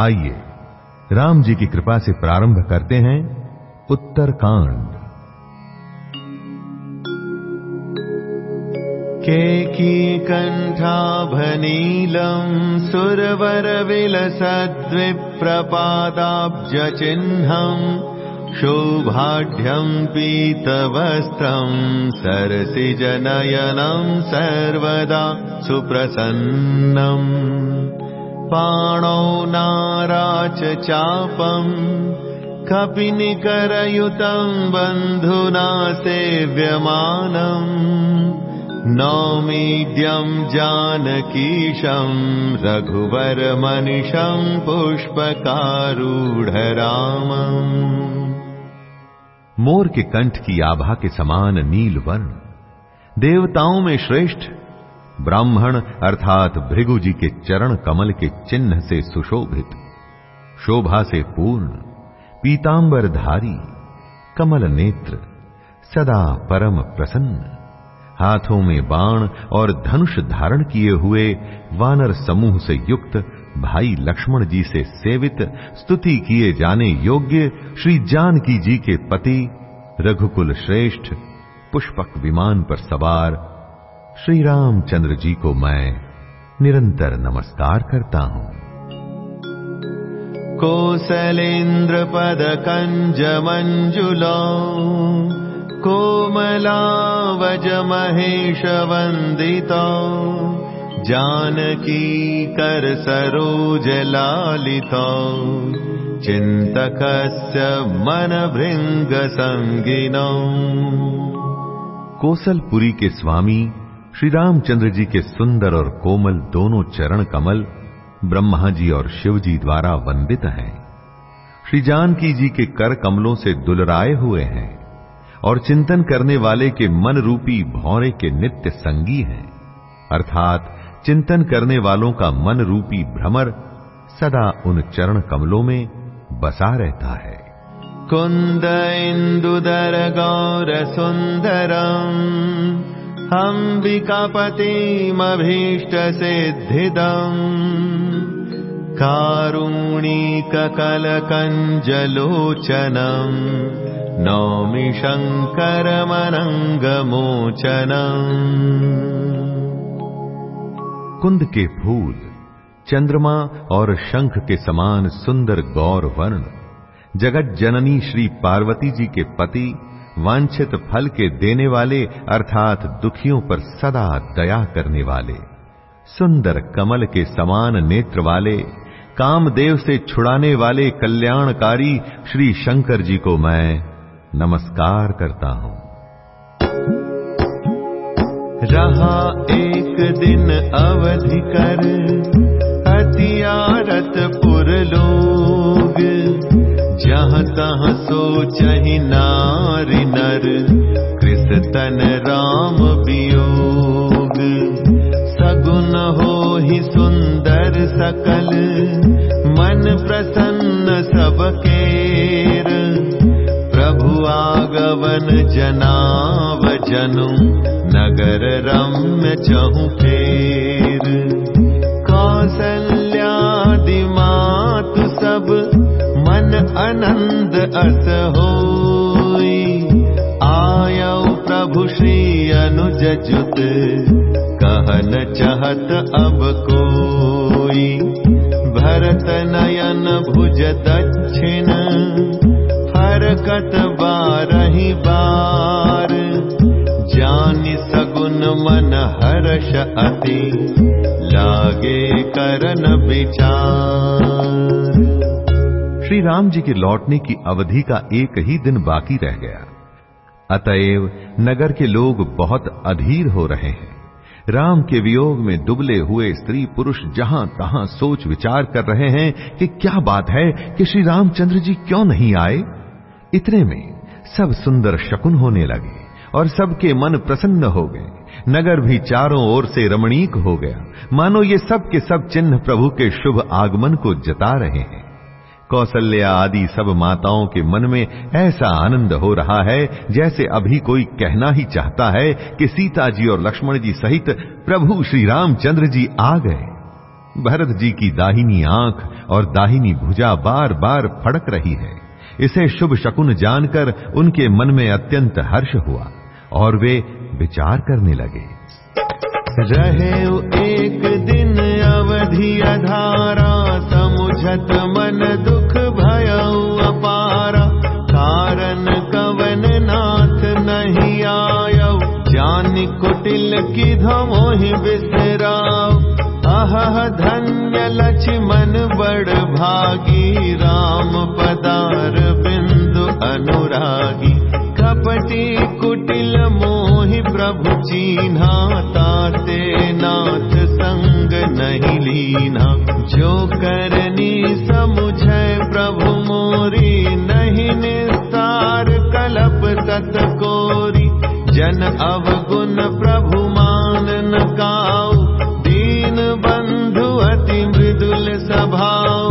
आइए, राम जी की कृपा से प्रारंभ करते हैं उत्तरकांड। केकी कण्ठाभनीलम् सुरवरविलसद्विप्रपादाब्जचिह्नम् शोभाढ्यम् पीतवस्त्रम् सरसिजनयनम् सर्वदा सुप्रसन्नम् पाणौ नाराच चापम् कपिनिकरयुतम् बन्धुना सेव्यमानम् नौमीड्यम् जानकीशम् रघुवरमनिशम् पुष्पकारूढरामम्। मोर के कंठ की आभा के समान नील वर्ण देवताओं में श्रेष्ठ ब्राह्मण अर्थात भृगु जी के चरण कमल के चिन्ह से सुशोभित, शोभा से पूर्ण पीतांबर धारी कमल नेत्र, सदा परम प्रसन्न, हाथों में बाण और धनुष धारण किए हुए वानर समूह से युक्त भाई लक्ष्मण जी से सेवित, स्तुति किए जाने योग्य श्री जानकी जी के पति, रघुकुल श्रेष्ठ, पुष्पक विमान पर सवार श्री रामचंद्र जी को मैं निरंतर नमस्कार करता हूँ। कोसलेन्द्र पद कञ्ज मञ्जुला कोमलावज महेश वन्दिता जानकी कर सरोज लालिता चिन्तकस्य मन भृङ्ग सङ्गिनौ कोसलपुरी के स्वामी श्री रामचंद्र जी के सुंदर और कोमल दोनों चरण कमल ब्रह्मा जी और शिव जी द्वारा वंदित हैं। श्री जानकी जी के कर कमलों से दुलराए हुए हैं और चिंतन करने वाले के मन रूपी भौरे के नित्य संगी हैं। अर्थात चिंतन करने वालों का मन रूपी भ्रमर सदा उन चरण कमलों में बसा रहता है। कुन्द इन्दुदर गौर सुन्दरम् अम्बिकापतिमभीष्ट सिद्धिदम् कारुणीककलकञ्जलोचनम् नौमि शङ्करमनङ्गमोचनम् कुंद के फूल, चंद्रमा और शंख के समान सुंदर गौर वर्ण जगत जननी श्री पार्वती जी के पति वांछित फल के देने वाले, अर्थात दुखियों पर सदा दया करने वाले, सुंदर कमल के समान नेत्र वाले, कामदेव से छुड़ाने वाले कल्याणकारी श्री शंकर जी को मैं नमस्कार करता हूँ। रहा एक दिन अवधि कर अतियारत पुर लोग। नर कृष्ण राम वियोग। सगुन हो ही सुंदर सकल। मन प्रसन्न सबकेर प्रभु आगवन जनाव जनु। नगर रम्य चहु फेर। कौसल्यादि मन अनंद अस होई। आयौ प्रभु श्री अनुज जुत कहन चहत अब कोई। भरत नयन भुज दक्षिण हरकत बारही बार। जानि सगुन मन हर्ष अति लागे करन विचार श्री राम जी के लौटने की अवधि का एक ही दिन बाकी रह गया। अतएव नगर के लोग बहुत अधीर हो रहे हैं। राम के वियोग में दुबले हुए स्त्री पुरुष जहाँ तहां सोच विचार कर रहे हैं कि क्या बात है कि श्री रामचंद्र जी क्यों नहीं आए? इतने में सब सुंदर शकुन होने लगे और सबके मन प्रसन्न हो गए। नगर भी चारों ओर से रमणीक हो गया। मानो ये सब के सब चिन्ह प्रभु के शुभ आगमन को जता रहे हैं। कौशल्या आदि सब माताओं के मन में ऐसा आनंद हो रहा है, जैसे अभी कोई कहना ही चाहता है कि सीता जी और लक्ष्मण जी सहित प्रभु श्री रामचंद्र जी आ गए। भरत जी की दाहिनी आँख और दाहिनी भुजा बार बार फड़क रही है। इसे शुभ शकुन जानकर उनके मन में अत्यंत हर्ष हुआ और वे विचार करने लगे। रहे एक दिन अवधि अधारा समुझत मन धमोहि बिसराव अह धन्य लक्ष्मण बड़ भागी। राम पदार बिंदु अनुरागी। कपटी कुटिल मोहि प्रभु चीन्हा। ताते नाथ संग नहीं लीना। जो करनी समुझ प्रभु मोरी। नहीं निस्तार कलप तत कोरी जन अवगुण प्रभु मान न दीन बंधु अति मृदुल स्वभाव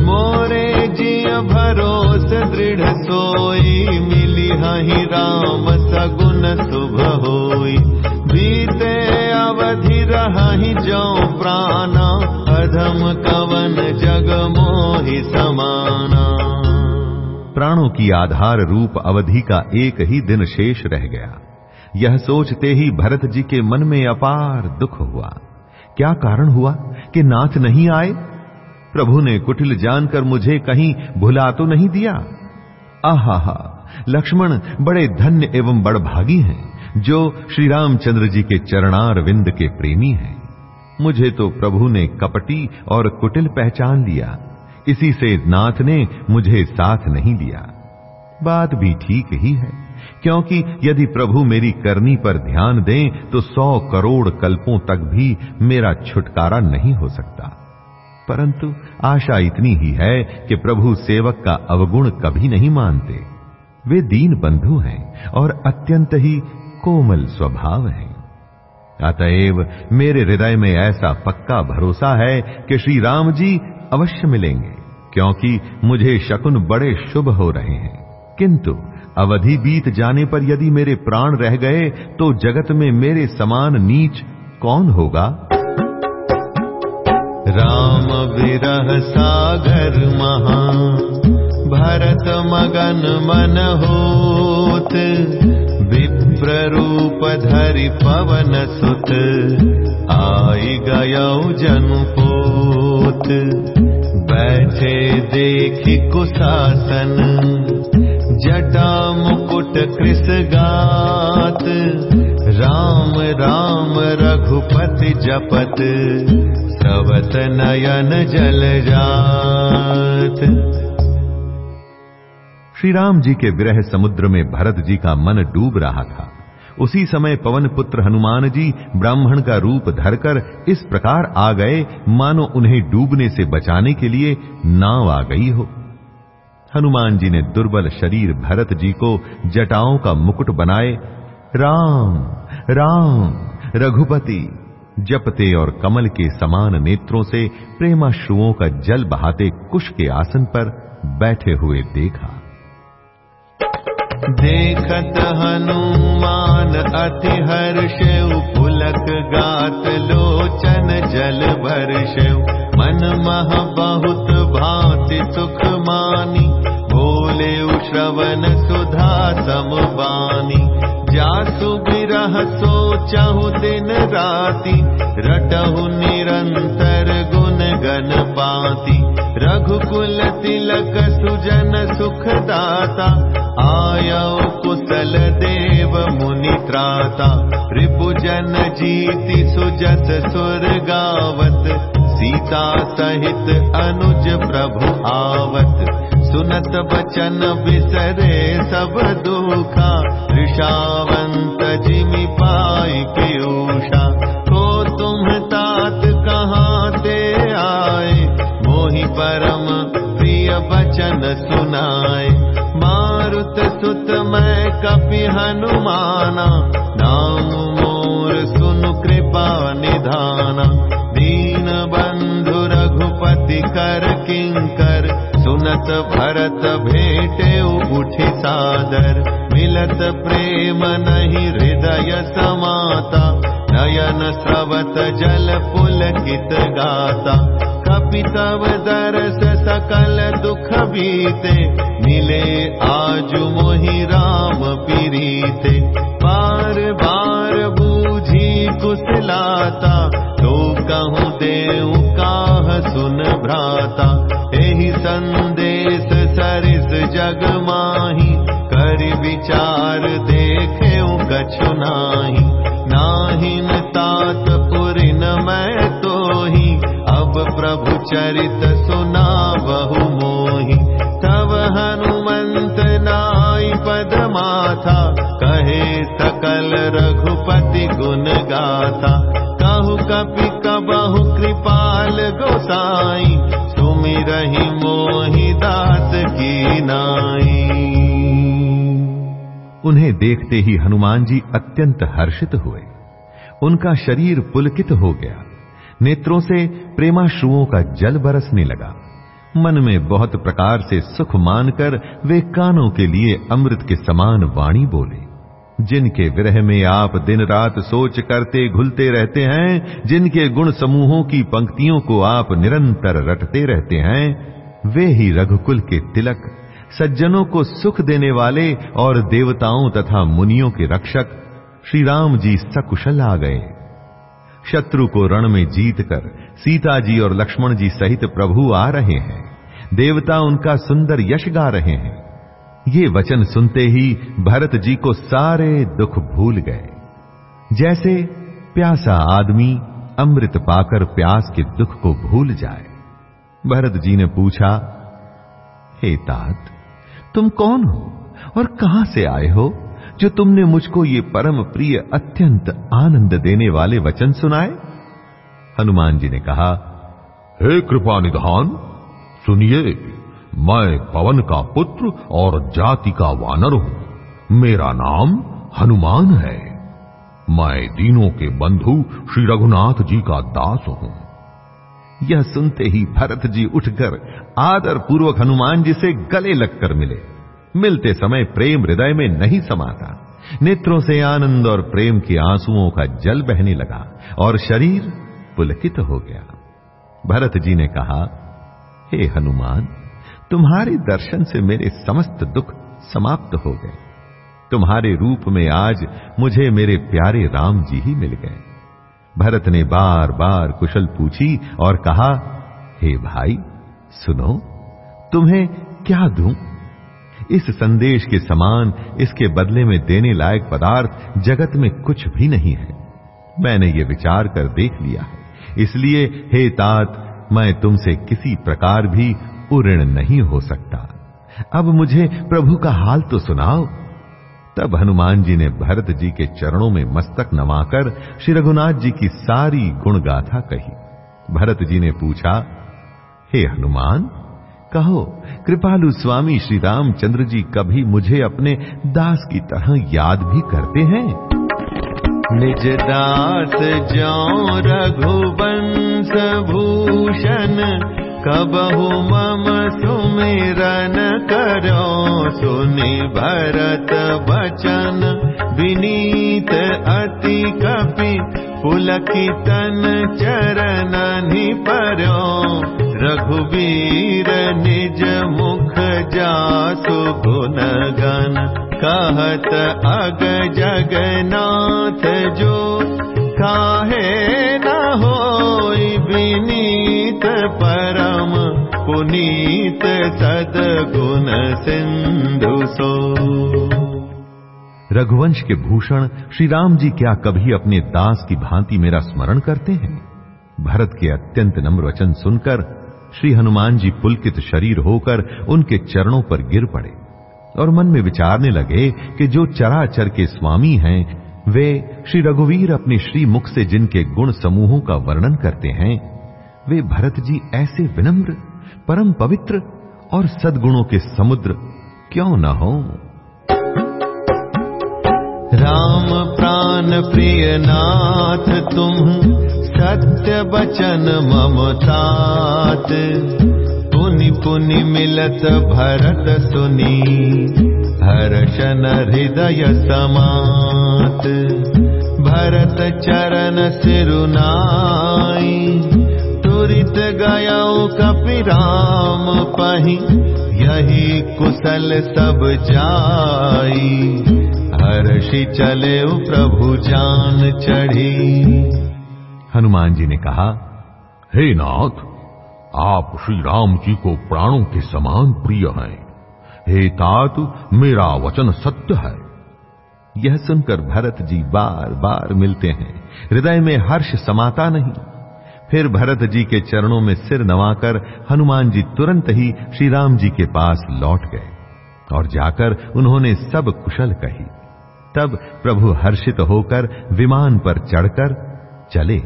मोरे जिय भरोस दृढ़ सोई, मिली हहि राम सगुन शुभ होई। बीते अवधि रही जो प्राणा, अधम कवन जग मोहि समाना। प्राणों की आधार रूप अवधि का एक ही दिन शेष रह गया। यह सोचते ही भरत जी के मन में अपार दुख हुआ। क्या कारण हुआ कि नाथ नहीं आए? प्रभु ने कुटिल जानकर मुझे कहीं भुला तो नहीं दिया। आहा लक्ष्मण बड़े धन्य एवं बड़भागी हैं, जो श्री रामचंद्र जी के चरणार विंद के प्रेमी हैं। मुझे तो प्रभु ने कपटी और कुटिल पहचान लिया। इसी से नाथ ने मुझे साथ नहीं लिया बात भी ठीक ही है। क्योंकि यदि प्रभु मेरी करनी पर ध्यान दें तो सौ करोड़ कल्पों तक भी मेरा छुटकारा नहीं हो सकता। परंतु आशा इतनी ही है कि प्रभु सेवक का अवगुण कभी नहीं मानते। वे दीन बंधु हैं और अत्यंत ही कोमल स्वभाव हैं। अतएव मेरे हृदय में ऐसा पक्का भरोसा है कि श्री राम जी अवश्य मिलेंगे, क्योंकि मुझे शकुन बड़े शुभ हो रहे हैं। किंतु अवधि बीत जाने पर यदि मेरे प्राण रह गए तो जगत में मेरे समान नीच कौन होगा? राम विरह सागर महा, भरत मगन मन होत, विप्र रूप धरि पवन सुत, आई गयौ जन पोत। बैठे देखी कुशासन जटा मुकुट कृष गात। राम राम, रघुपति जपत, सवत नयन जल जात। श्री राम जी के विरह समुद्र में भरत जी का मन डूब रहा था। उसी समय पवन पुत्र हनुमान जी ब्राह्मण का रूप धरकर इस प्रकार आ गए, मानो उन्हें डूबने से बचाने के लिए नाव आ गई हो। हनुमान जी ने दुर्बल शरीर भरत जी को जटाओं का मुकुट बनाए। राम राम, रघुपति, जपते और कमल के समान नेत्रों से प्रेमाश्रुओं का जल बहाते कुश के आसन पर बैठे हुए देखा। देखत हनुमान अति हर्षेव पुलक गात लोचन जल भरषेव मन मह बहुत भांति सुख श्रवण सुधा समबानी जासु बिरह सोचहु दिन राति। रटहु निरंतर गुण गण पाती। रघुकुल तिलक सुजन सुखदाता। आयो कुशल देव मुनि त्राता। रिपुजन जीति सुजस सुर गावत। सीता सहित अनुज प्रभु आवत सुनत बचन बिसरे सब दुखा। ऋषावंत जिमि पाई पीयूषा। को तुम तात कहाँ ते आए? मोहि परम प्रिय बचन सुनाए। मारुत सुत मैं कपि हनुमाना। नाम मोर सुनु कृपा निधाना भरत भेटे उठि सादर। मिलत प्रेम नहीं हृदय समाता। नयन स्रवत जल पुलकित गाता। कपितव दरस सकल दुख बीते। मिले आज मोहि राम पीरीते। बार बार बूझी कुशलाता तो कहूँ देव काह सुन भ्राता। सरिस जग माही कर विचार देखे कछु नाही। नाहिन तात पुरिन मैं तो ही अब प्रभु चरित सुना बहु मोही। तब हनुमंत नाई पद माथा कहे सकल रघुपति गुण गाथा। कहु कपि उन्हें देखते ही हनुमान जी अत्यंत हर्षित हुए। उनका शरीर पुलकित हो गया। नेत्रों से प्रेमाश्रुओं का जल बरसने लगा। मन में बहुत प्रकार से सुख मानकर वे कानों के लिए अमृत के समान वाणी बोले। जिनके विरह में आप दिन रात सोच करते घुलते रहते हैं, जिनके गुण समूहों की पंक्तियों को आप निरंतर रटते रहते हैं, वे ही रघुकुल के तिलक सज्जनों को सुख देने वाले और देवताओं तथा मुनियों के रक्षक श्री राम जी सकुशल आ गए। शत्रु को रण में जीतकर सीता जी और लक्ष्मण जी सहित प्रभु आ रहे हैं। देवता उनका सुंदर यश गा रहे हैं। ये वचन सुनते ही भरत जी को सारे दुख भूल गए। जैसे प्यासा आदमी अमृत पाकर प्यास के दुख को भूल जाए। भरत जी ने पूछा, हे तात तुम कौन हो? और कहाँ से आए हो? जो तुमने मुझको ये परम प्रिय, अत्यंत आनंद देने वाले वचन सुनाए? हनुमान जी ने कहा, हे कृपा निधान, सुनिए, मैं पवन का पुत्र और जाति का वानर हूँ। मेरा नाम हनुमान है। मैं दीनों के बंधु श्री रघुनाथ जी का दास हूँ। यह सुनते ही भरत जी उठकर आदर पूर्वक हनुमान जी से गले लगकर मिले। मिलते समय प्रेम हृदय में नहीं समाता। नेत्रों से आनंद और प्रेम के आंसुओं का जल बहने लगा और शरीर पुलकित हो गया। भरत जी ने कहा, हे हनुमान, तुम्हारे दर्शन से मेरे समस्त दुख समाप्त हो गए। तुम्हारे रूप में आज मुझे मेरे प्यारे राम जी ही मिल गए। भरत ने बार बार कुशल पूछी और कहा, हे भाई, सुनो, तुम्हें क्या दूँ? इस संदेश के समान इसके बदले में देने लायक पदार्थ जगत में कुछ भी नहीं है। मैंने ये विचार कर देख लिया है। इसलिए, हे तात, मैं तुमसे किसी प्रकार भी उऋण नहीं हो सकता। अब मुझे प्रभु का हाल तो सुनाओ। तब हनुमान जी ने भरत जी के चरणों में मस्तक नवाकर श्री रघुनाथ जी की सारी गुण गाथा कही। भरत जी ने पूछा, हे हनुमान, कहो, कृपालु स्वामी श्री रामचंद्र जी कभी मुझे अपने दास की तरह याद भी करते हैं? निज दास जो रघुवंश भूषण कबहु मम सुमिरन करो। सुनि भरत बचन विनीत अति कपि पुलकितन चरण परो मुख जासु गण कहत अग जगन्नाथ जो। काहे न हो विनीत परम पुनीत सदगुण सिंधु सो। रघुवंश के भूषण श्री राम जी क्या कभी अपने दास की भांति मेरा स्मरण करते हैं? भरत के अत्यंत नम्र वचन सुनकर श्री हनुमान जी पुलकित शरीर होकर उनके चरणों पर गिर पड़े और मन में विचारने लगे कि जो चराचर के स्वामी हैं, वे श्री रघुवीर अपने श्री मुख से जिनके गुण समूहों का वर्णन करते हैं, वे भरत जी ऐसे विनम्र परम पवित्र और सद्गुणों के समुद्र क्यों न हो? राम प्राण प्रिय नाथ तुम सत्य बचन ममतात पुनि पुनि मिलत भरत सुनी हर्षन हृदय समात। भरत चरण सिरुनाई तुरित गय कपिराम पही, यही कुशल सब जाई। हर्षि चले प्रभु जान चढ़ी। हनुमान जी ने कहा, हे नाथ, आप श्री राम जी को प्राणों के समान प्रिय हैं। हे तात, मेरा वचन सत्य है। यह सुनकर भरत जी बार बार मिलते हैं। हृदय में हर्ष समाता नहीं। फिर भरत जी के चरणों में सिर नवाकर हनुमान जी तुरंत ही श्री राम जी के पास लौट गए और जाकर उन्होंने सब कुशल कही। तब प्रभु हर्षित होकर विमान पर चढ़कर चले।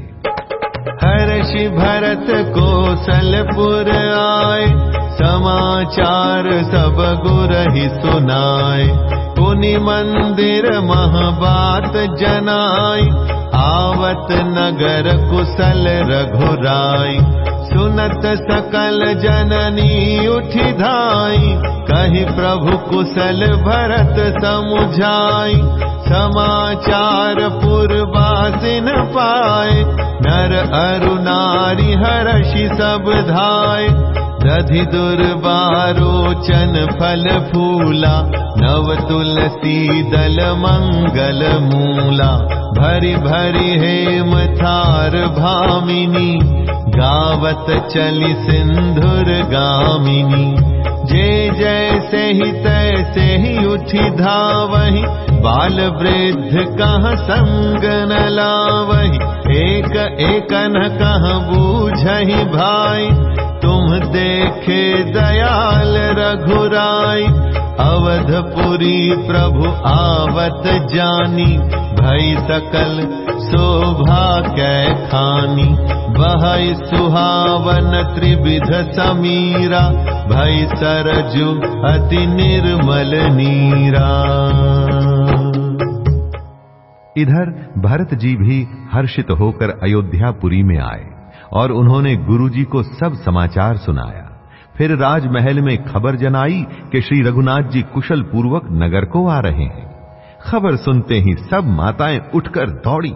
हर्षि भरत कोसलपुर आए, समाचार सब गुर सुनाए। पुनि मंदिर महबात जनाई आवत नगर कुशल रघुराई सुनत सकल जननी उठी धाई कही प्रभु कुशल भरत समुझाई समाचार पूर्वासिन पाए नर अरु नारी हर्षि सब धाय दधि दुर्बारोचन फल फूला नव तुलसी दल मंगल मूला। भरि भरि हेम थार भामिनी गावत चली सिंधुर गामिनी। जे जैसे ही तैसे ही उठी धावही बाल वृद्ध कह संग न लावही। एक एक कह बूझही भाई तुम देखे दयाल रघुराई अवधपुरी प्रभु आवत जानी, भई सकल शोभा कै खानी वह सुहावन त्रिविध समीरा, भई सरजु अति निर्मल नीरा। इधर भरत जी भी हर्षित होकर अयोध्यापुरी में आए। और उन्होंने गुरुजी को सब समाचार सुनाया। फिर राजमहल में खबर जनाई कि श्री रघुनाथ जी कुशल पूर्वक नगर को आ रहे हैं। खबर सुनते ही सब माताएँ उठकर दौड़ी।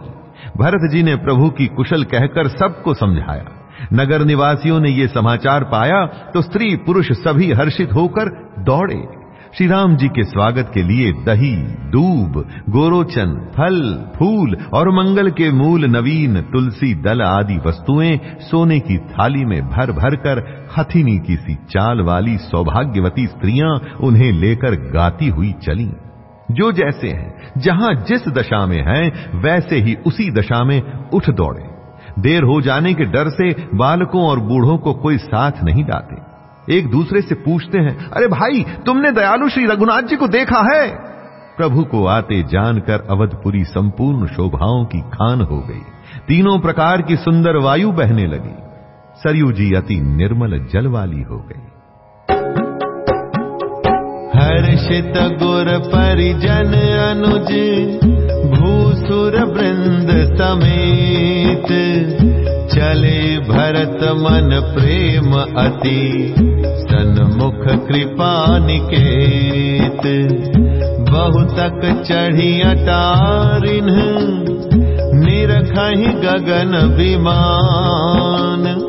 भरत जी ने प्रभु की कुशल कहकर सबको समझाया। नगर निवासियों ने ये समाचार पाया तो स्त्री पुरुष सभी हर्षित होकर दौड़े। श्री राम जी के स्वागत के लिए दही, दूब, गोरोचन, फल, फूल और मंगल के मूल, नवीन, तुलसी, दल आदि वस्तुएँ सोने की थाली में भर भर कर हथिनी की सी चाल वाली सौभाग्यवती स्त्रियाँ उन्हें लेकर गाती हुई चली। जो जैसे हैं, जहाँ जिस दशा में हैं, वैसे ही उसी दशा में उठ दौड़े। देर हो जाने के डर से बालकों और बूढ़ों को कोई साथ नहीं डालते एक दूसरे से पूछते हैं, अरे भाई, तुमने दयालु श्री रघुनाथ जी को देखा है? प्रभु को आते जानकर अवधपुरी संपूर्ण शोभाओं की खान हो गई। तीनों प्रकार की सुंदर वायु बहने लगी। सरयू जी अति निर्मल जल वाली हो गई। हर्षित गुर परिजन अनुज भूसुर वृंद समेत। चले भरत मन प्रेम अति सन्मुख कृपा निकेत। बहुतक चढ़ी अटारिन निरखहि गगन विमान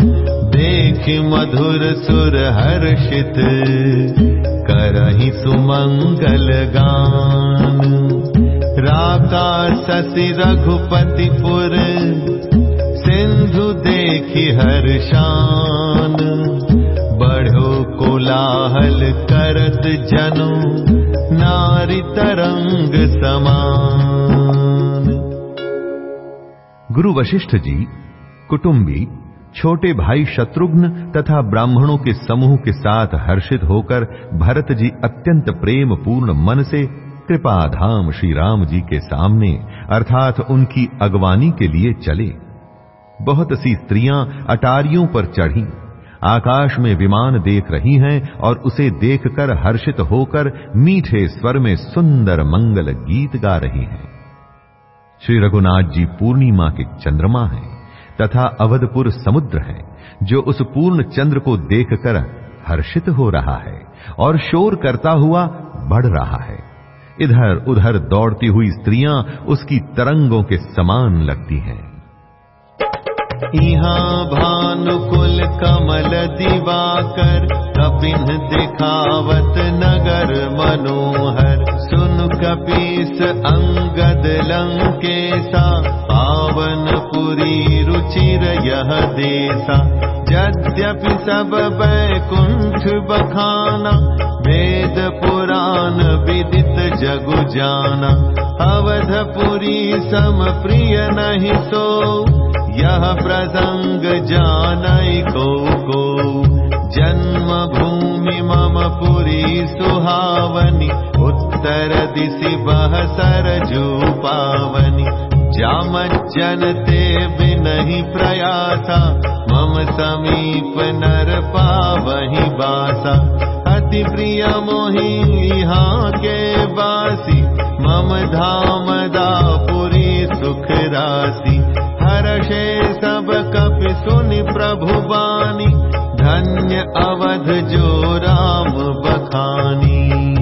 मधुर सुर हर्षित करहि सुमंगल गान। राका शशि रघुपतिपुर सिंधु देखी हर्षान बढ़ो कोलाहल करत जनु नारी तरंग समान। गुरु वशिष्ठ जी कुटुंबी छोटे भाई शत्रुघ्न तथा ब्राह्मणों के समूह के साथ हर्षित होकर भरत जी अत्यंत प्रेम पूर्ण मन से कृपाधाम श्री राम जी के सामने, अर्थात उनकी अगवानी के लिए चले। बहुत सी स्त्रियाँ अटारियों पर चढ़ी। आकाश में विमान देख रही हैं और उसे देखकर हर्षित होकर मीठे स्वर में सुंदर मंगल गीत गा रही हैं। श्री रघुनाथ जी पूर्णिमा के चंद्रमा हैं। तथा अवधपुर समुद्र है, जो उस पूर्ण चंद्र को देखकर हर्षित हो रहा है और शोर करता हुआ बढ़ रहा है। इधर उधर दौड़ती हुई स्त्रियाँ उसकी तरंगों के समान लगती हैं। यहाँ भानुकुल कमल दिवाकर, कपिन दिखावत नगर मनोहर। कपीस अंगद लंकेसा पावन पुरी रुचिर यह देसा। यद्यपि सब बैकुंठ बखाना वेद पुराण विदित जगु जाना। अवधपुरी सम प्रिय नहीं सो यह प्रसंग जानई को को। जन्म भूमि मम पुरी सुहावनी दिशि बह सरजू पावनी। जाम जनते बिनहि प्रयासा मम समीप नर पावहि बासा। अति प्रिय मोहि यहाँ के बासी मम धाम दापुरी सुख राशि हर्षे सब कपि सुनि प्रभु बानी धन्य अवध जो राम बखानी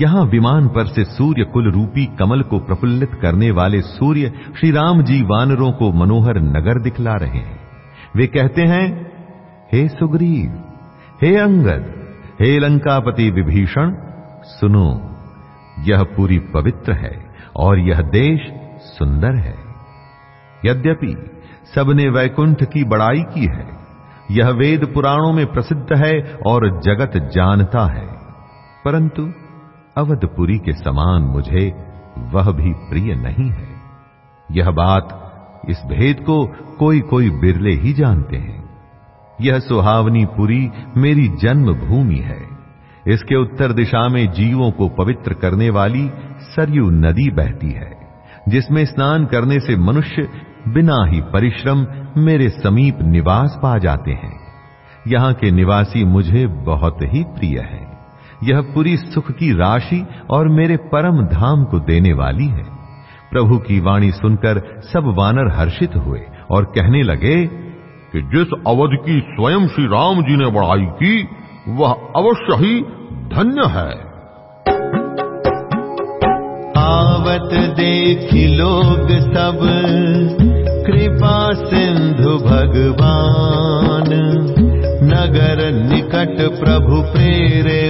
यहाँ विमान पर से सूर्य कुल रूपी कमल को प्रफुल्लित करने वाले सूर्य श्री राम जी वानरों को मनोहर नगर दिखला रहे हैं। वे कहते हैं, हे सुग्रीव, हे अंगद, हे लंकापति विभीषण, सुनो, यह पूरी पवित्र है और यह देश सुंदर है। यद्यपि सबने वैकुंठ की बड़ाई की है, यह वेद पुराणों में प्रसिद्ध है और जगत जानता है, परंतु अवधपुरी के समान मुझे वह भी प्रिय नहीं है। यह बात इस भेद को कोई कोई बिरले ही जानते हैं। यह सुहावनी पुरी मेरी जन्म भूमि है। इसके उत्तर दिशा में जीवों को पवित्र करने वाली सरयू नदी बहती है, जिसमें स्नान करने से मनुष्य बिना ही परिश्रम मेरे समीप निवास पा जाते हैं। यहाँ के निवासी मुझे बहुत ही प्रिय है। यह पूरी सुख की राशि और मेरे परम धाम को देने वाली है। प्रभु की वाणी सुनकर सब वानर हर्षित हुए और कहने लगे, कि जिस अवध की स्वयं श्री राम जी ने बढ़ाई की वह अवश्य ही धन्य है। आवत देखी लोग सब कृपा सिंधु भगवान नगर निकट प्रभु प्रेरे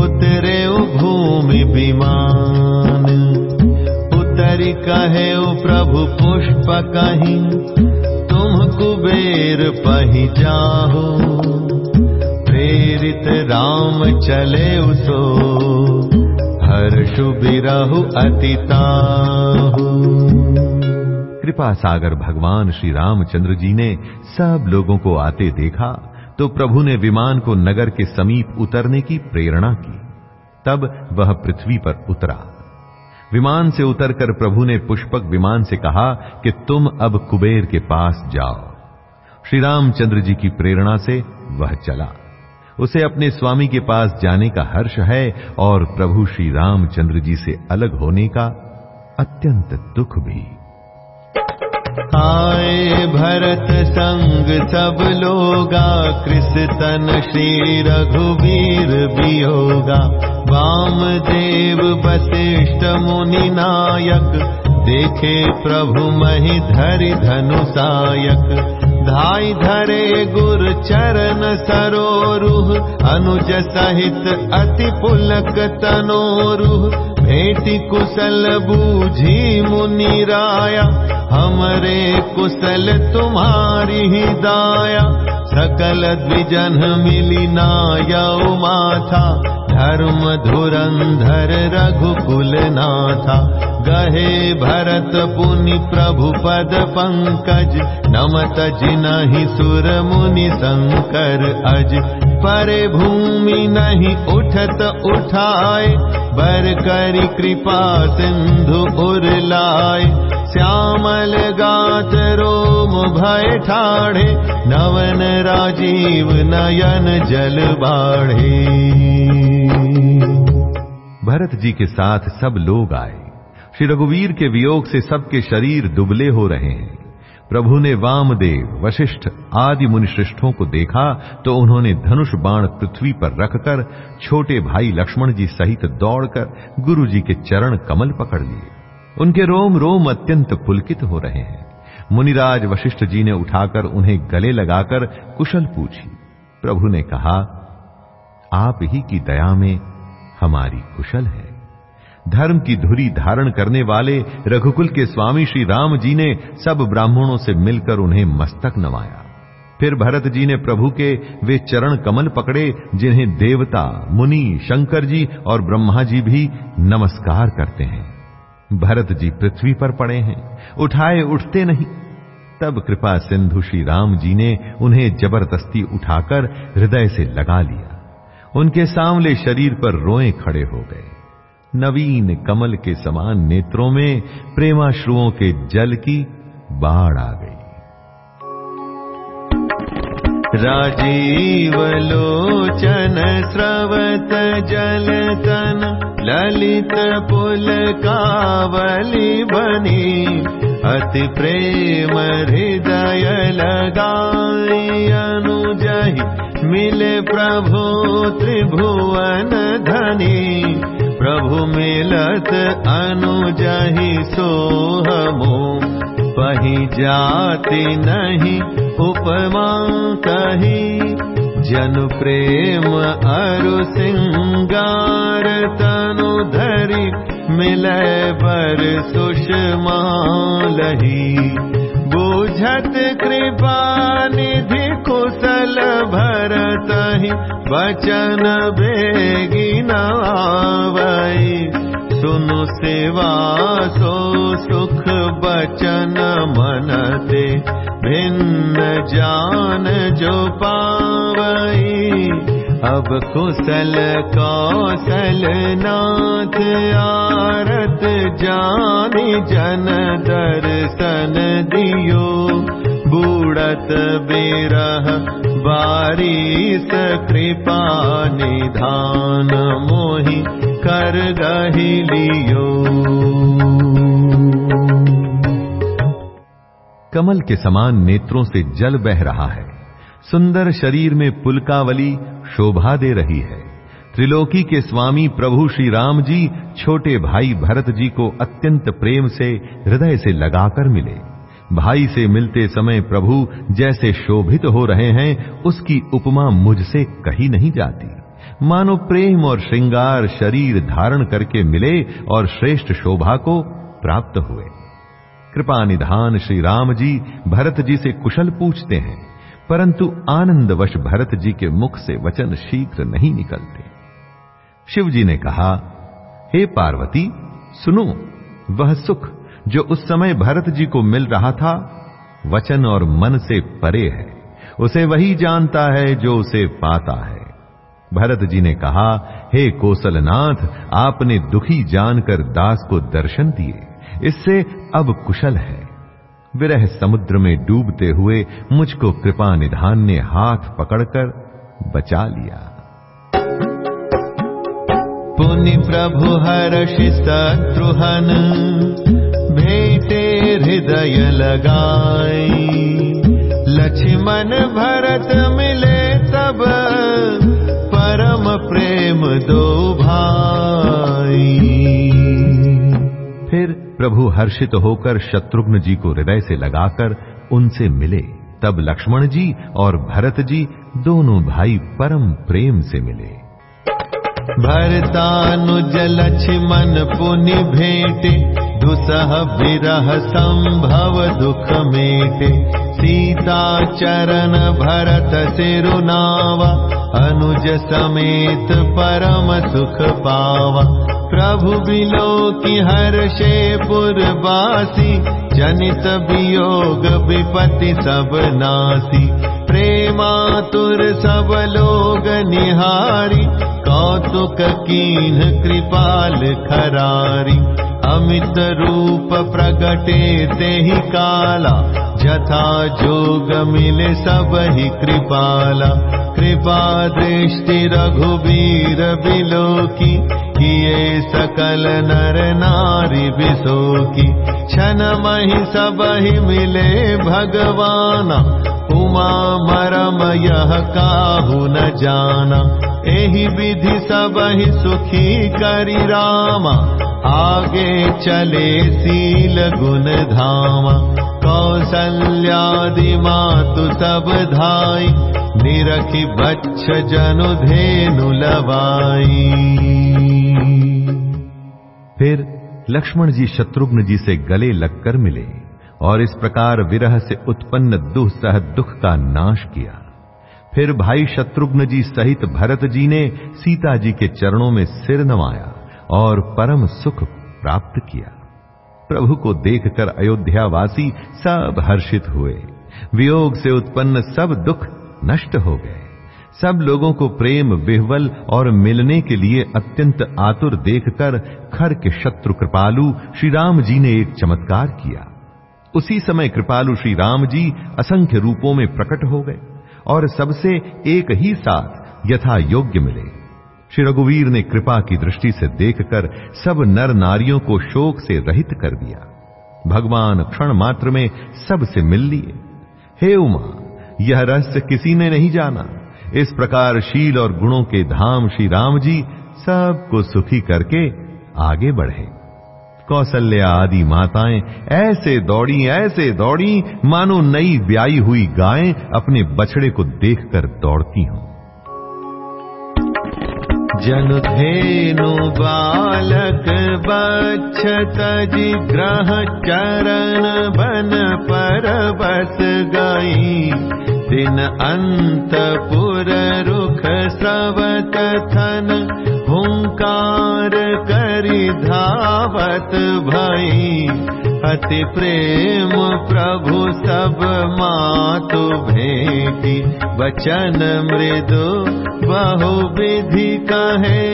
उतरे भूमि विमान। उतरी कहे प्रभु पुष्प कहीं तुम कुबेर पही जाहो प्रेरित राम चले उसो हर्षु बिरहु अतिताहु कृपा सागर भगवान श्री रामचंद्र जी ने सब लोगों को आते देखा तो प्रभु ने विमान को नगर के समीप उतरने की प्रेरणा की। तब वह पृथ्वी पर उतरा। विमान से उतरकर प्रभु ने पुष्पक विमान से कहा कि तुम अब कुबेर के पास जाओ। श्री रामचंद्र जी की प्रेरणा से वह चला। उसे अपने स्वामी के पास जाने का हर्ष है और प्रभु श्री रामचंद्र जी से अलग होने का अत्यंत दुख भी। आए भरत संग सब लोगा कृष्ण श्री रघुवीर वाम देव वशिष्ठ मुनि नायक देखे प्रभु मही धरि धनुषायक धरे गुर चरण सरोरुह अनुज सहित अति पुलक तनोरुह। भेटी कुशल बूझी मुनि राया हमरे कुशल तुम्हारी दाया। सकल द्विजन मिली नायऊ माथा धर्म धुरंधर रघुकुल नाथा गहे भरत पुनि प्रभु पद पंकज नमत जिनहि सुर मुनि शंकर अज। परे भूमि नहीं उठत उठाए बर करी कृपा सिंधु उर लाए श्यामल गात रोम भय ठाढ़े नवन राजीव नयन जल बाढ़े भरत जी के साथ सब लोग आए। श्री रघुवीर के वियोग से सबके शरीर दुबले हो रहे हैं। प्रभु ने वामदेव, वशिष्ठ आदि मुनिश्रेष्ठों को देखा तो उन्होंने धनुष बाण पृथ्वी पर रखकर छोटे भाई लक्ष्मण जी सहित दौड़कर गुरु जी के चरण कमल पकड़ लिए। उनके रोम रोम अत्यंत पुलकित हो रहे हैं। मुनिराज वशिष्ठ जी ने उठाकर उन्हें गले लगाकर कुशल पूछी। प्रभु ने कहा आप ही की दया में हमारी कुशल है। धर्म की धुरी धारण करने वाले रघुकुल के स्वामी श्री राम जी ने सब ब्राह्मणों से मिलकर उन्हें मस्तक नवाया। फिर भरत जी ने प्रभु के वे चरण कमल पकड़े, जिन्हें देवता, मुनि, शंकर जी और ब्रह्मा जी भी नमस्कार करते हैं। भरत जी पृथ्वी पर पड़े हैं, उठाए उठते नहीं। तब कृपा सिंधु श्री राम जी ने उन्हें ज़बरदस्ती उठाकर हृदय से लगा लिया। उनके सांवले शरीर पर रोए खड़े हो गए। नवीन कमल के समान नेत्रों में प्रेमाश्रुओं के जल की बाढ़ आ गई। राजीव लोचन स्रवत जल तन ललित पुल कावली बनी। अति प्रेम हृदय लगाई अनुजहि। मिले प्रभु त्रिभुवन धनी। प्रभु मिलत अनुजहि सोहमो जाति नहीं उपमा कही। जन प्रेम अरु सिंगार तनु धरि मिले लही बुझत कृपा निधि कुशल भरत वचन बेगी नवाई सुनु सेवा सो सुख बचन मनते भिन्न जान जो पावई। अब कुशल कौशल नाथ आरत जानी जन दर्शन दियो। बूढ़त बेरह बारीस कृपा निधान मोहि। कर लियो। कमल के समान नेत्रों से जल बह रहा है। सुंदर शरीर में पुलकावली शोभा दे रही है। त्रिलोकी के स्वामी प्रभु श्री राम जी, छोटे भाई भरत जी को अत्यंत प्रेम से, हृदय से लगाकर मिले। भाई से मिलते समय प्रभु जैसे शोभित हो रहे हैं, उसकी उपमा मुझसे कही नहीं जाती। मानो प्रेम और श्रृंगार शरीर धारण करके मिले और श्रेष्ठ शोभा को प्राप्त हुए। कृपा निधान श्री राम जी भरत जी से कुशल पूछते हैं, परंतु आनंदवश भरत जी के मुख से वचन शीघ्र नहीं निकलते। शिव जी ने कहा, हे पार्वती, सुनो, वह सुख जो उस समय भरत जी को मिल रहा था, वचन और मन से परे है। उसे वही जानता है जो उसे पाता है। भरत जी ने कहा, हे कोसलनाथ, आपने दुखी जानकर दास को दर्शन दिए। इससे अब कुशल है। विरह समुद्र में डूबते हुए मुझको कृपा निधान ने हाथ पकड़कर बचा लिया। पुनि प्रभु हर्षि शत्रुहन, भेटे हृदय लगाई। लक्ष्मण भरत मिले तब परम दो भाई। फिर प्रभु हर्षित होकर शत्रुघ्न जी को हृदय से लगाकर उनसे मिले। तब लक्ष्मण जी और भरत जी दोनों भाई परम प्रेम से मिले। भरतानुज लक्ष्मण पुनि भेटे, दुसह विरह संभव दुख मेटे। सीता चरण भरत सिरुनावा अनुज समेत परम सुख पावा प्रभु बिलो की हर्षे पुरवासी जनित वियोग विपति सब नासी। प्रेमातुर सब लोग निहारी कौतुक कीन कृपाल खरारी। अमित रूप प्रगटे ते ही काला जथा जोग मिले सब ही कृपाला। कृपा दृष्टि रघुबीर बिलो की किए सकल नर नारी विसो की छन मही सब ही मिले भगवाना, उमा मरम यह काहू न जाना। एहि विधि सब ही सुखी करी रामा, आगे चले सील गुण धामा। कौसल्यादि मातु सब धाई, निरखि बच्छ जनु धेनु लवाई। फिर लक्ष्मण जी शत्रुघ्न जी से गले लगकर मिले और इस प्रकार विरह से उत्पन्न दुह सह दुख का नाश किया। फिर भाई शत्रुघ्न जी सहित भरत जी ने सीता जी के चरणों में सिर नवाया और परम सुख प्राप्त किया। प्रभु को देखकर अयोध्यावासी सब हर्षित हुए। वियोग से उत्पन्न सब दुख नष्ट हो गए। सब लोगों को प्रेम, विह्वल और मिलने के लिए अत्यंत आतुर देखकर खर के शत्रु कृपालु श्री राम जी ने एक चमत्कार किया। उसी समय कृपालु श्री राम जी असंख्य रूपों में प्रकट हो गए और सबसे एक ही साथ यथा योग्य मिले। श्री रघुवीर ने कृपा की दृष्टि से देखकर सब नर नारियों को शोक से रहित कर दिया। भगवान क्षण मात्र में सबसे मिल लिए। हे उमा, यह रहस्य किसी ने नहीं जाना। इस प्रकार शील और गुणों के धाम श्री राम जी सबको सुखी करके आगे बढ़े। कौशल्या आदि माताएँ ऐसे दौड़ी ऐसे दौड़ी, मानो नई ब्याई हुई गायें अपने बछड़े को देखकर दौड़ती हों। जनुधेनु बालक बक्षत जिग्रह चरण बन बालक गई। दिन अन्तपुर हुंकार करी धावत भई अति प्रेम प्रभु सब मातु भेटी। वचन मृदु बहु विधि कहे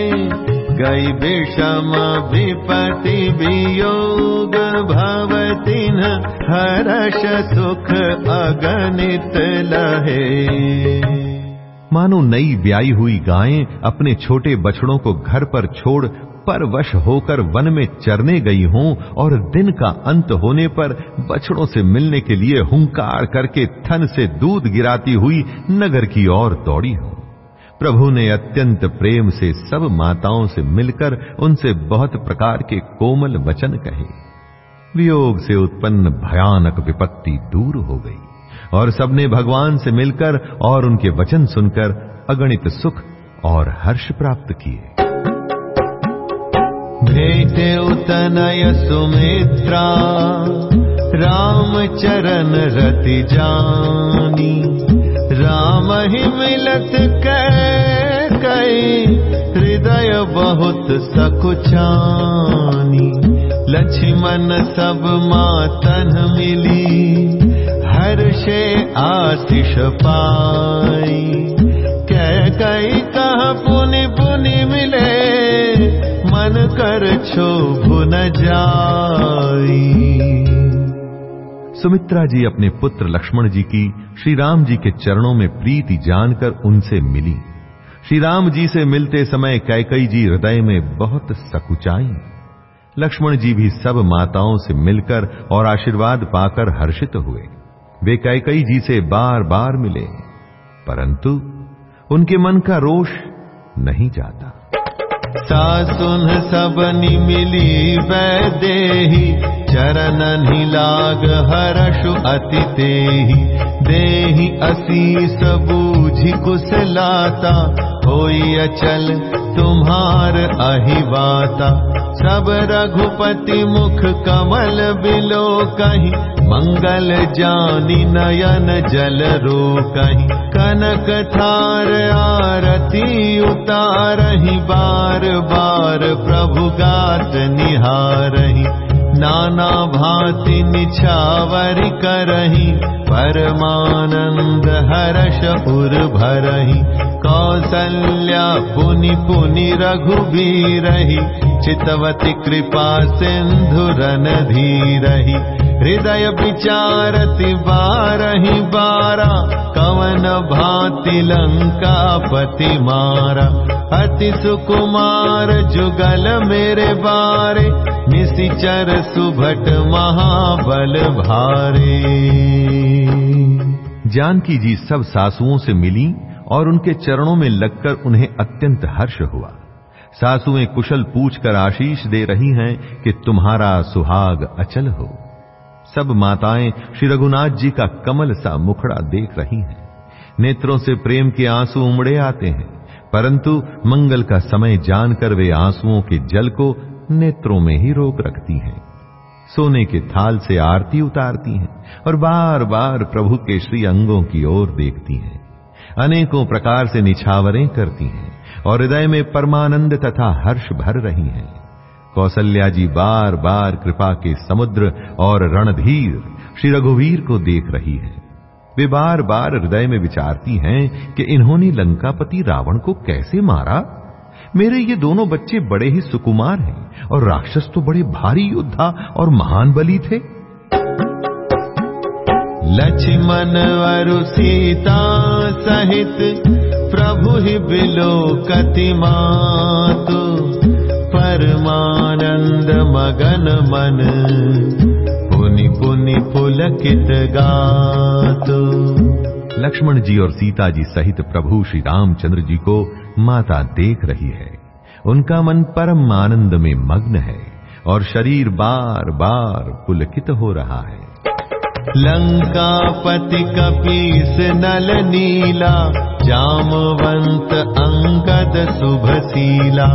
गई विषम विपति वियोग भवतिन हर्ष सुख अगणित लहे मानो नई ब्याई हुई गायें अपने छोटे बछड़ों को घर पर छोड़ परवश होकर वन में चरने गई हों और दिन का अंत होने पर बछड़ों से मिलने के लिए हुंकार करके थन से दूध गिराती हुई नगर की ओर दौड़ी हो। प्रभु ने अत्यंत प्रेम से सब माताओं से मिलकर उनसे बहुत प्रकार के कोमल वचन कहे। वियोग से उत्पन्न भयानक विपत्ति दूर हो गई। और सबने भगवान से मिलकर और उनके वचन सुनकर अगणित सुख और हर्ष प्राप्त किए। भेटे उतनय सुमित्रा राम चरण रति जानी। राम ही मिलत कई हृदय बहुत सकुचानी लक्ष्मण सब मातन मिली। हर्षे आशिष पाई। कह कई कहा पुनि पुनि मिले, मन कर क्षोभ न जाई। सुमित्रा जी अपने पुत्र लक्ष्मण जी की श्री राम जी के चरणों में प्रीति जानकर उनसे मिली। श्री राम जी से मिलते समय कैकई जी हृदय में बहुत सकुचाई। लक्ष्मण जी भी सब माताओं से मिलकर और आशीर्वाद पाकर हर्षित हुए। वे कैकई जी से बार बार मिले, परंतु उनके मन का रोष नहीं जाता। सासुन सबनी मिली वैदेही, चरण लाग हरषु अति तेही। देही असीस बूझी कुशलाता होई अचल तुम्हार अहिवाता। सब रघुपति मुख कमल बिलो कहीं। मंगल जानी नयन जल रो कहीं। कनक थार आरती उतारही बार बार प्रभु गात निहारही नाना भांति निछावर करही परमानंद हर्ष उर भरही कौसल्या पुनि पुनि रघुबीरही चितवती कृपा सिंधु रन धीरही हृदय विचारति बारही बारा, कवन भाति लंका पति मारा। अति सुकुमार जुगल मेरे बारे, निशिचर सुभट महाबल भारे। जानकी जी सब सासुओं से मिली और उनके चरणों में लगकर उन्हें अत्यंत हर्ष हुआ। सासुएँ कुशल पूछकर आशीष दे रही हैं कि तुम्हारा सुहाग अचल हो। सब माताएँ श्री रघुनाथ जी का कमल सा मुखड़ा देख रही हैं। नेत्रों से प्रेम के आँसू उमड़े आते हैं, परंतु मंगल का समय जानकर वे आंसुओं के जल को नेत्रों में ही रोक रखती हैं। सोने के थाल से आरती उतारती हैं और बार बार प्रभु के श्री अंगों की ओर देखती हैं। अनेकों प्रकार से निछावरें करती हैं। और हृदय में परमानंद तथा हर्ष भर रही हैं। कौशल्या जी बार बार कृपा के समुद्र और रणधीर, श्री रघुवीर को देख रही है। वे बार बार हृदय में विचारती हैं कि इन्होंने लंकापति रावण को कैसे मारा? मेरे ये दोनों बच्चे बड़े ही सुकुमार हैं और राक्षस तो बड़े भारी योद्धा और महान बली थे। लक्ष्मण वरु सीता सहित प्रभु ही बिलो कति मातु परमानंद मगन मन, पुनि पुनि पुलकित गातु। लक्ष्मण जी और सीता जी सहित प्रभु श्री रामचंद्र जी को माता देख रही है। उनका मन परम आनंद में मग्न है और शरीर बार बार पुलकित हो रहा है। लंकापति कपीस नल नीला जामवंत अंगद शुभशीला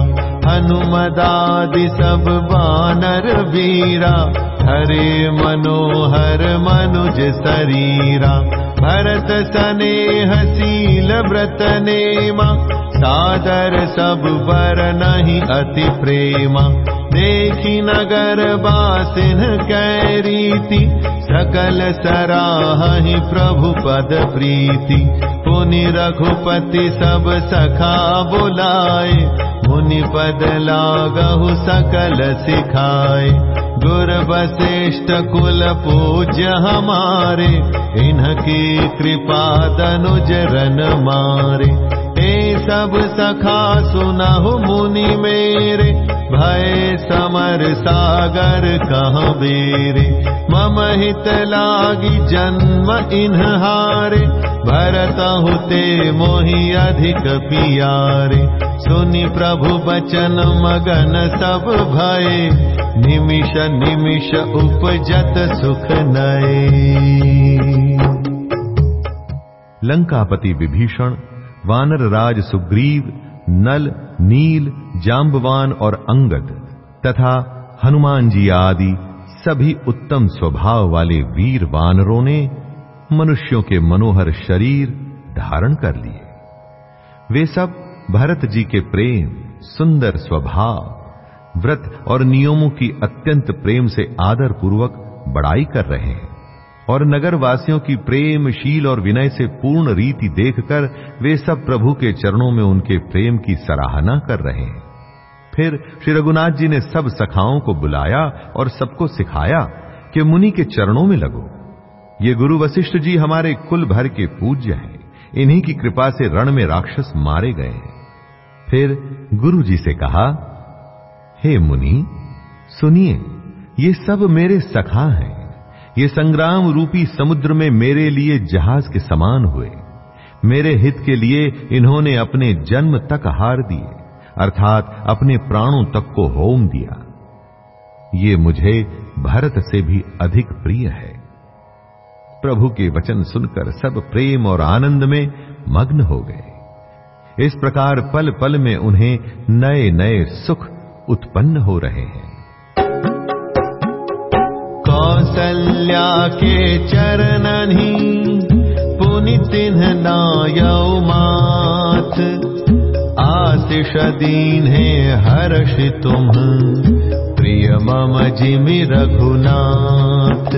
हनुमदादि सब बानर वीरा हरे मनोहर मनुज शरीरा भरत सनेहशील व्रत नेमा सादर सब बर नहीं अति प्रेमा। देखी नगर बासिन कैरीति सकल सराहि प्रभु पद प्रीति। पुनि रघुपति सब सखा बुलाए मुनि पद लागहु सकल सिखाए। गुर वशिष्ठ कुल पूज्य हमारे इनकी कृपा दनुज रन मारे सब सखा सुनहु मुनि मेरे। भय समर सागर कहाँ बेरे। मम हित लागी जन्म इन्हारे। भरत होते मोहि अधिक पियारे। सुनि प्रभु बचन मगन सब भय। निमिष निमिष उपजत सुख नए लंकापति विभीषण वानर राज सुग्रीव, नल, नील जाम्बवान और अंगद, तथा हनुमान जी आदि सभी उत्तम स्वभाव वाले वीर वानरों ने मनुष्यों के मनोहर शरीर धारण कर लिए। वे सब भरत जी के प्रेम, सुंदर स्वभाव, व्रत और नियमों की अत्यंत प्रेम से आदर पूर्वक बड़ाई कर रहे हैं। और नगर वासियों की प्रेम, शील और विनय से पूर्ण रीति देखकर वे सब प्रभु के चरणों में उनके प्रेम की सराहना कर रहे हैं। फिर श्री रघुनाथ जी ने सब सखाओं को बुलाया और सबको सिखाया कि मुनि के चरणों में लगो। ये गुरु वशिष्ठ जी हमारे कुल भर के पूज्य हैं। इन्हीं की कृपा से रण में राक्षस मारे गए हैं। फिर गुरु जी से कहा, हे मुनि, सुनिए, ये सब मेरे सखा हैं। ये संग्राम रूपी समुद्र में मेरे लिए जहाज़ के समान हुए। मेरे हित के लिए इन्होंने अपने जन्म तक हार दिए, अर्थात अपने प्राणों तक को होम दिया। ये मुझे भरत से भी अधिक प्रिय है। प्रभु के वचन सुनकर सब प्रेम और आनंद में मग्न हो गए। इस प्रकार पल पल में उन्हें नए नए सुख उत्पन्न हो रहे हैं। कौसल्या के चरणनि पुनितिन्ह नायौ माथ आशिष दीन्हे हर्ष तुम प्रिय मम जिमि रघुनाथ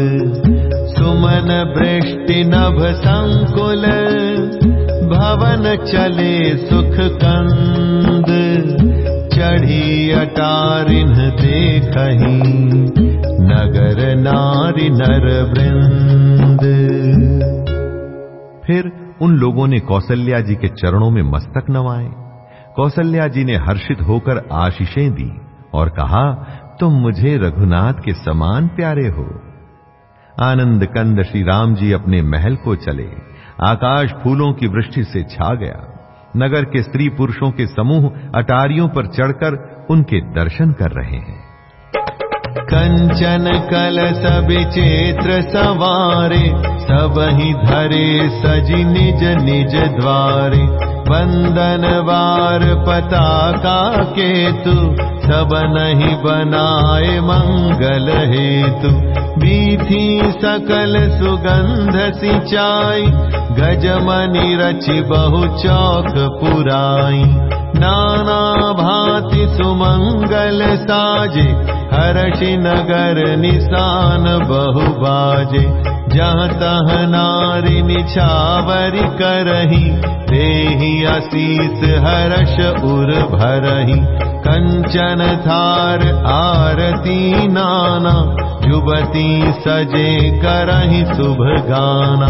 सुमन वृष्टि नभ संकुल भवन चले सुख कंद चढ़ी अटारिन देखही, नगर नारी नर वृंद फिर उन लोगों ने कौशल्या जी के चरणों में मस्तक नवाए। कौशल्या जी ने हर्षित होकर आशीषें दी और कहा, तुम मुझे रघुनाथ के समान प्यारे हो। आनंद कंद श्री राम जी अपने महल को चले। आकाश फूलों की वृष्टि से छा गया। नगर के स्त्री पुरुषों के समूह अटारियों पर चढ़कर उनके दर्शन कर रहे हैं। कंचन कल सब चेत्र सवारे, सब ही धरे सजी निज निज द्वारे। बंदन वार पताका केतु सब नहीं बनाए मंगल हेतु। बीथी सकल सुगंध सिंचाई गजमनि रचि बहु चौक पुराई। नाना भांति सुमंगल साजे हर्षि नगर निशान बहु बाजे जहाँ तह नारी निछावरी करही देही आशीष हर्ष उर भरही। कंचन थार आरती नाना युवती सजे करही शुभ गाना।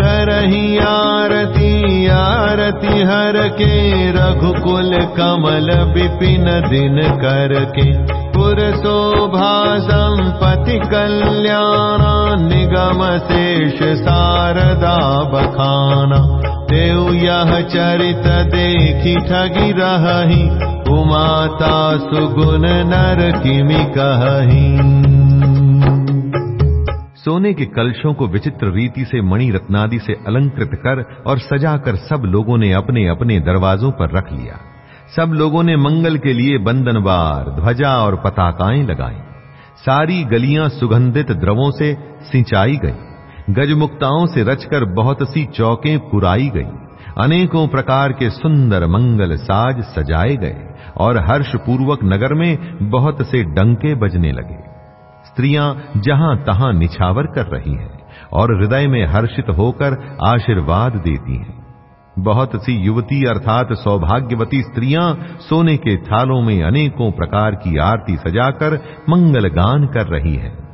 करही आरती आरती हर के रघुकुल कमल विपिन दिन करके पुर शोभा संपति कल्याणा, निगम शेष शारदा बखाना। देव यह चरित देखी ठगी रही, उमाता सुगुण नर किमि कही। सोने के कलशों को विचित्र रीति से मणि रत्नादि से अलंकृत कर और सजाकर सब लोगों ने अपने अपने दरवाजों पर रख लिया। सब लोगों ने मंगल के लिए बंदनवार ध्वजा और पताकाएँ लगाई। सारी गलियाँ सुगंधित द्रवों से सिंचाई गई। गजमुक्ताओं से रचकर बहुत सी चौकें पुराई गई। अनेकों प्रकार के सुंदर मंगल साज सजाए गए और हर्षपूर्वक नगर में बहुत से डंके बजने लगे। स्त्रियाँ जहाँ तहां निछावर कर रही हैं और हृदय में हर्षित होकर आशीर्वाद देती हैं। बहुत सी युवती अर्थात सौभाग्यवती स्त्रियाँ सोने के थालों में अनेकों प्रकार की आरती सजाकर मंगल गान कर रही हैं।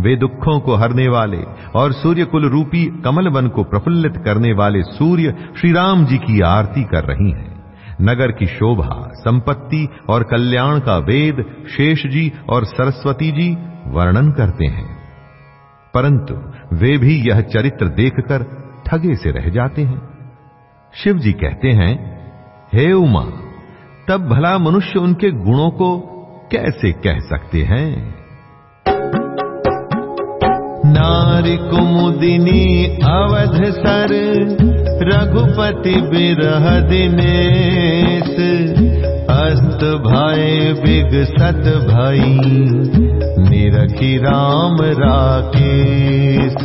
वे दुखों को हरने वाले और सूर्य कुल रूपी कमल वन को प्रफुल्लित करने वाले सूर्य श्री राम जी की आरती कर रही हैं। नगर की शोभा, संपत्ति और कल्याण का वेद शेष जी और सरस्वती जी वर्णन करते हैं। परंतु वे भी यह चरित्र देखकर ठगे से रह जाते हैं। शिव जी कहते हैं, हे उमा, तब भला मनुष्य उनके गुणों को कैसे कह सकते हैं? नारी कुमुदिनी अवध सर रघुपति बिरह दिनेश। अस्त भय विगसत भई निरखी राम राकेश।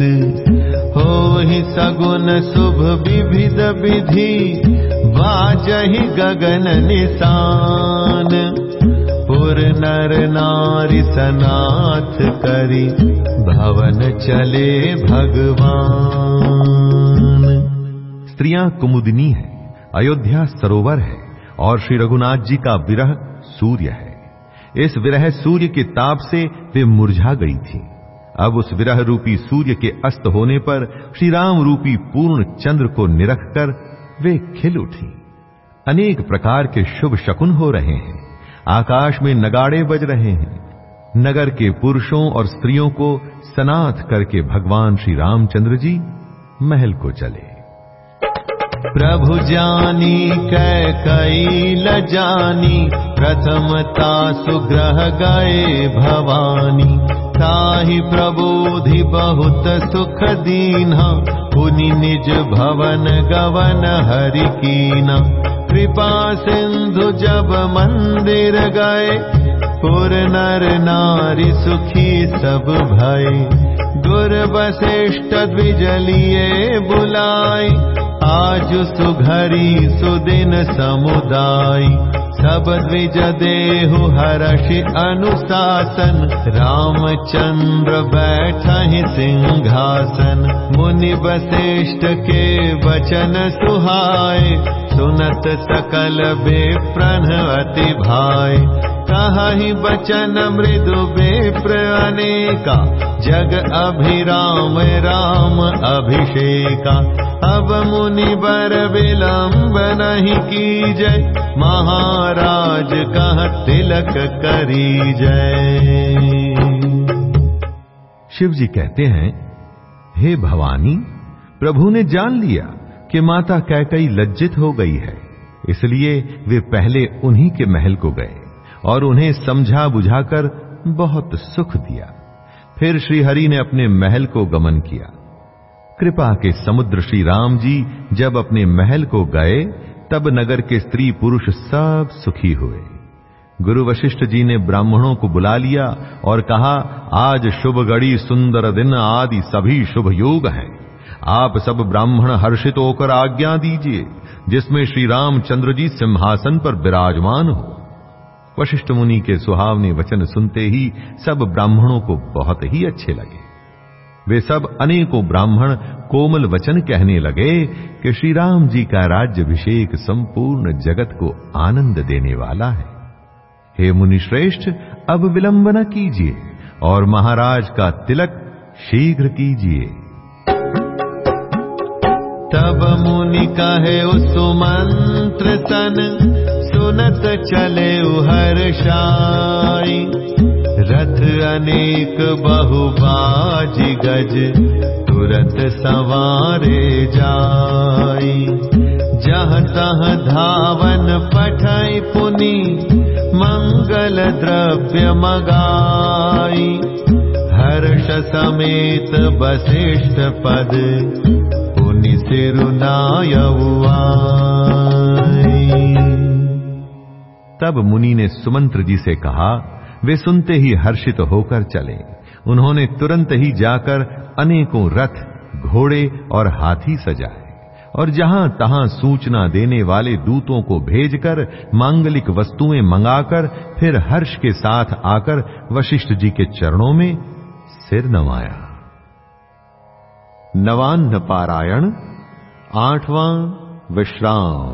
हो ही सगुन शुभ विविध विधि बाजहि गगन निशान पुर नर नारी सनाथ करी, भवन चले भगवान। स्त्रियाँ कुमुदिनी है, अयोध्या सरोवर है, और श्री रघुनाथ जी का विरह सूर्य है। इस विरह सूर्य के ताप से वे मुरझा गई थी। अब उस विरह रूपी सूर्य के अस्त होने पर श्री राम रूपी पूर्ण चंद्र को निरख कर वे खिल उठी। अनेक प्रकार के शुभ शकुन हो रहे हैं। आकाश में नगाड़े बज रहे हैं। नगर के पुरुषों और स्त्रियों को सनाथ करके भगवान श्री रामचंद्र जी महल को चले। प्रभु जानी, कै कई ल जानी प्रथमता सुग्रह गए भवानी। ताहि प्रबोधि बहुत सुख दीना पुनि निज भवन गवन हरि कीना कृपा सिंधु जब मंदिर गए पुर नर नारी सुखी सब भय। दुर वशिष्ठ द्विजलिए बुलाई आज सुघरी सुदिन समुदाय। सब द्विज देहु हर्षि अनुशासन रामचंद्र बैठहि सिंहासन। मुनि वशिष्ठ के वचन सुहाय सुनत सकल बेप्रन अति भाई। कहि बचन मृदु बेप्र अनेका। जग अभिराम, राम अभिषेका। अब मुनि बर विलंब नहीं की जय महाराज कह तिलक करी जय शिव जी कहते हैं, हे भवानी, प्रभु ने जान लिया कि माता कैकई लज्जित हो गई है, इसलिए वे पहले उन्हीं के महल को गए और उन्हें समझा बुझाकर बहुत सुख दिया। फिर श्रीहरि ने अपने महल को गमन किया। कृपा के समुद्र श्री राम जी जब अपने महल को गए, तब नगर के स्त्री पुरुष सब सुखी हुए। गुरु वशिष्ठ जी ने ब्राह्मणों को बुला लिया और कहा, आज शुभ गड़ी सुंदर दिन, आदि सभी शुभ योग हैं। आप सब ब्राह्मण हर्षित होकर आज्ञा दीजिए, जिसमें श्री रामचंद्र जी सिंहासन पर विराजमान हो। वशिष्ठ मुनि के सुहावने वचन सुनते ही सब ब्राह्मणों को बहुत ही अच्छे लगे। वे सब अनेकों ब्राह्मण कोमल वचन कहने लगे कि श्री राम जी का राज्यभिषेक संपूर्ण जगत को आनंद देने वाला है। हे मुनि श्रेष्ठ अब विलंब न कीजिए और महाराज का तिलक शीघ्र कीजिए। तब मुनि कहे सुमंत्र तन सुनत चले हर शाई। रथ अनेक बहुबाज गज तुरत सवारे जाई। जह तह धावन पठई पुनि मंगल द्रव्य मगाई। हर्ष समेत वशिष्ठ पद तब मुनि ने सुमंत्र जी से कहा, वे सुनते ही हर्षित होकर चले। उन्होंने तुरंत ही जाकर अनेकों रथ, घोड़े और हाथी सजाए। और जहाँ तहां सूचना देने वाले दूतों को भेजकर मांगलिक वस्तुएँ मंगाकर फिर हर्ष के साथ आकर वशिष्ठ जी के चरणों में सिर नवाया। नवान्न पारायण आठवां विश्राम।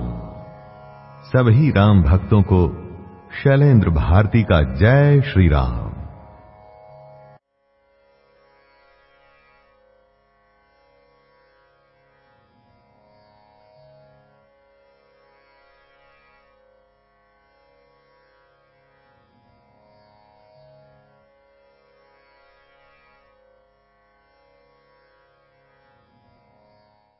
सभी राम भक्तों को शैलेंद्र भारती का जय श्री राम।